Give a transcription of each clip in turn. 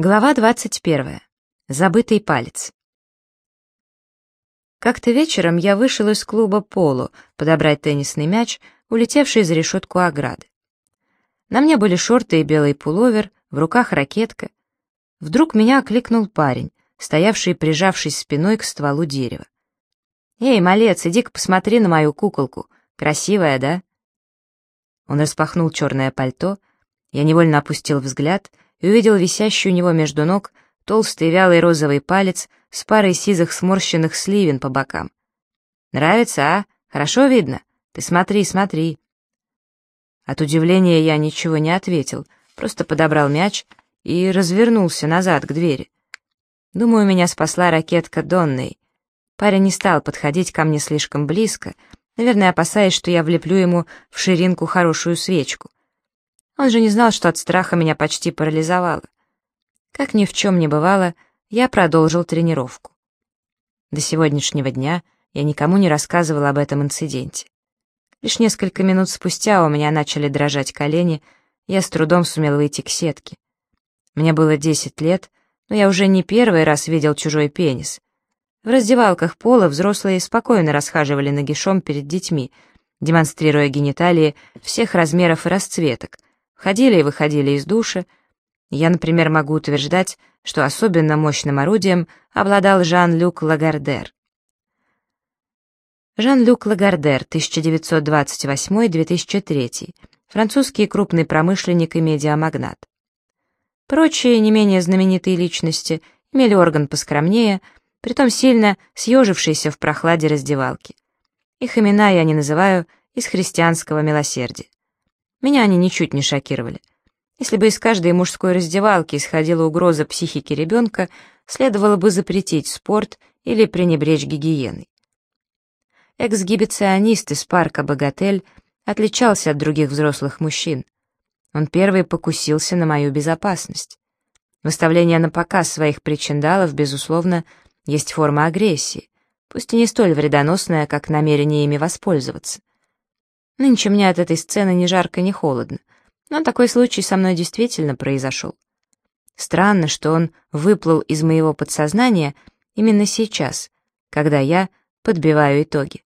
Глава 21. Забытый палец. Как-то вечером я вышел из клуба «Поло» подобрать теннисный мяч, улетевший за решетку ограды. На мне были шорты и белый пуловер, в руках ракетка. Вдруг меня окликнул парень, стоявший, прижавшись спиной к стволу дерева. «Эй, малец, иди-ка посмотри на мою куколку. Красивая, да?» Он распахнул черное пальто, я невольно опустил взгляд — и увидел висящий у него между ног толстый вялый розовый палец с парой сизых сморщенных сливин по бокам. «Нравится, а? Хорошо видно? Ты смотри, смотри». От удивления я ничего не ответил, просто подобрал мяч и развернулся назад к двери. Думаю, меня спасла ракетка Донной. Парень не стал подходить ко мне слишком близко, наверное, опасаясь, что я влеплю ему в ширинку хорошую свечку. Он же не знал, что от страха меня почти парализовало. Как ни в чем не бывало, я продолжил тренировку. До сегодняшнего дня я никому не рассказывал об этом инциденте. Лишь несколько минут спустя у меня начали дрожать колени, я с трудом сумел выйти к сетке. Мне было 10 лет, но я уже не первый раз видел чужой пенис. В раздевалках пола взрослые спокойно расхаживали нагишом перед детьми, демонстрируя гениталии всех размеров и расцветок, входили и выходили из душа. Я, например, могу утверждать, что особенно мощным орудием обладал Жан-Люк Лагардер. Жан-Люк Лагардер, 1928-2003, французский крупный промышленник и медиамагнат. Прочие, не менее знаменитые личности, имели орган поскромнее, притом сильно съежившийся в прохладе раздевалки. Их имена я не называю из христианского милосердия. Меня они ничуть не шокировали. Если бы из каждой мужской раздевалки исходила угроза психике ребенка, следовало бы запретить спорт или пренебречь гигиеной. Эксгибиционист из парка «Богатель» отличался от других взрослых мужчин. Он первый покусился на мою безопасность. Выставление на показ своих причиндалов, безусловно, есть форма агрессии, пусть и не столь вредоносная, как намерение ими воспользоваться. Нынче мне от этой сцены ни жарко, ни холодно. Но такой случай со мной действительно произошел. Странно, что он выплыл из моего подсознания именно сейчас, когда я подбиваю итоги.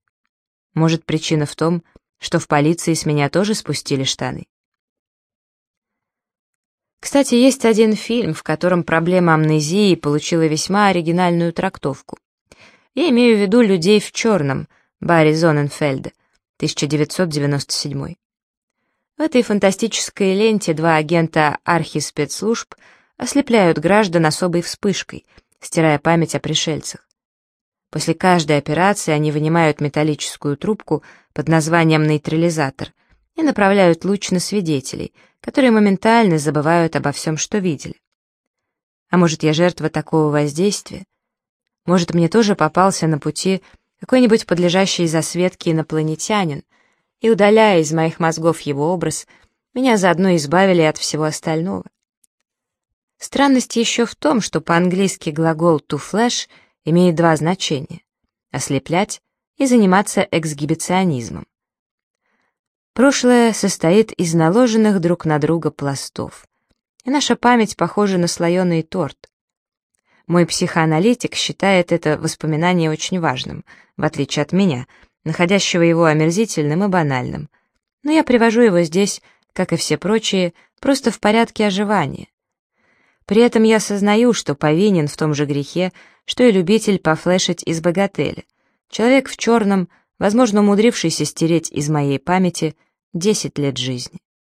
Может, причина в том, что в полиции с меня тоже спустили штаны. Кстати, есть один фильм, в котором проблема амнезии получила весьма оригинальную трактовку. Я имею в виду «Людей в черном» Барри Зоненфельда. 1997. В этой фантастической ленте два агента архиспецслужб ослепляют граждан особой вспышкой, стирая память о пришельцах. После каждой операции они вынимают металлическую трубку под названием нейтрализатор и направляют луч на свидетелей, которые моментально забывают обо всем, что видели. А может, я жертва такого воздействия? Может, мне тоже попался на пути какой-нибудь подлежащий засветке инопланетянин, и, удаляя из моих мозгов его образ, меня заодно избавили от всего остального. Странность еще в том, что по-английски глагол «to flash» имеет два значения — ослеплять и заниматься эксгибиционизмом. Прошлое состоит из наложенных друг на друга пластов, и наша память похожа на слоеный торт. Мой психоаналитик считает это воспоминание очень важным, в отличие от меня, находящего его омерзительным и банальным. Но я привожу его здесь, как и все прочие, просто в порядке оживания. При этом я осознаю, что повинен в том же грехе, что и любитель пофлешить из богателя. Человек в черном, возможно, умудрившийся стереть из моей памяти 10 лет жизни.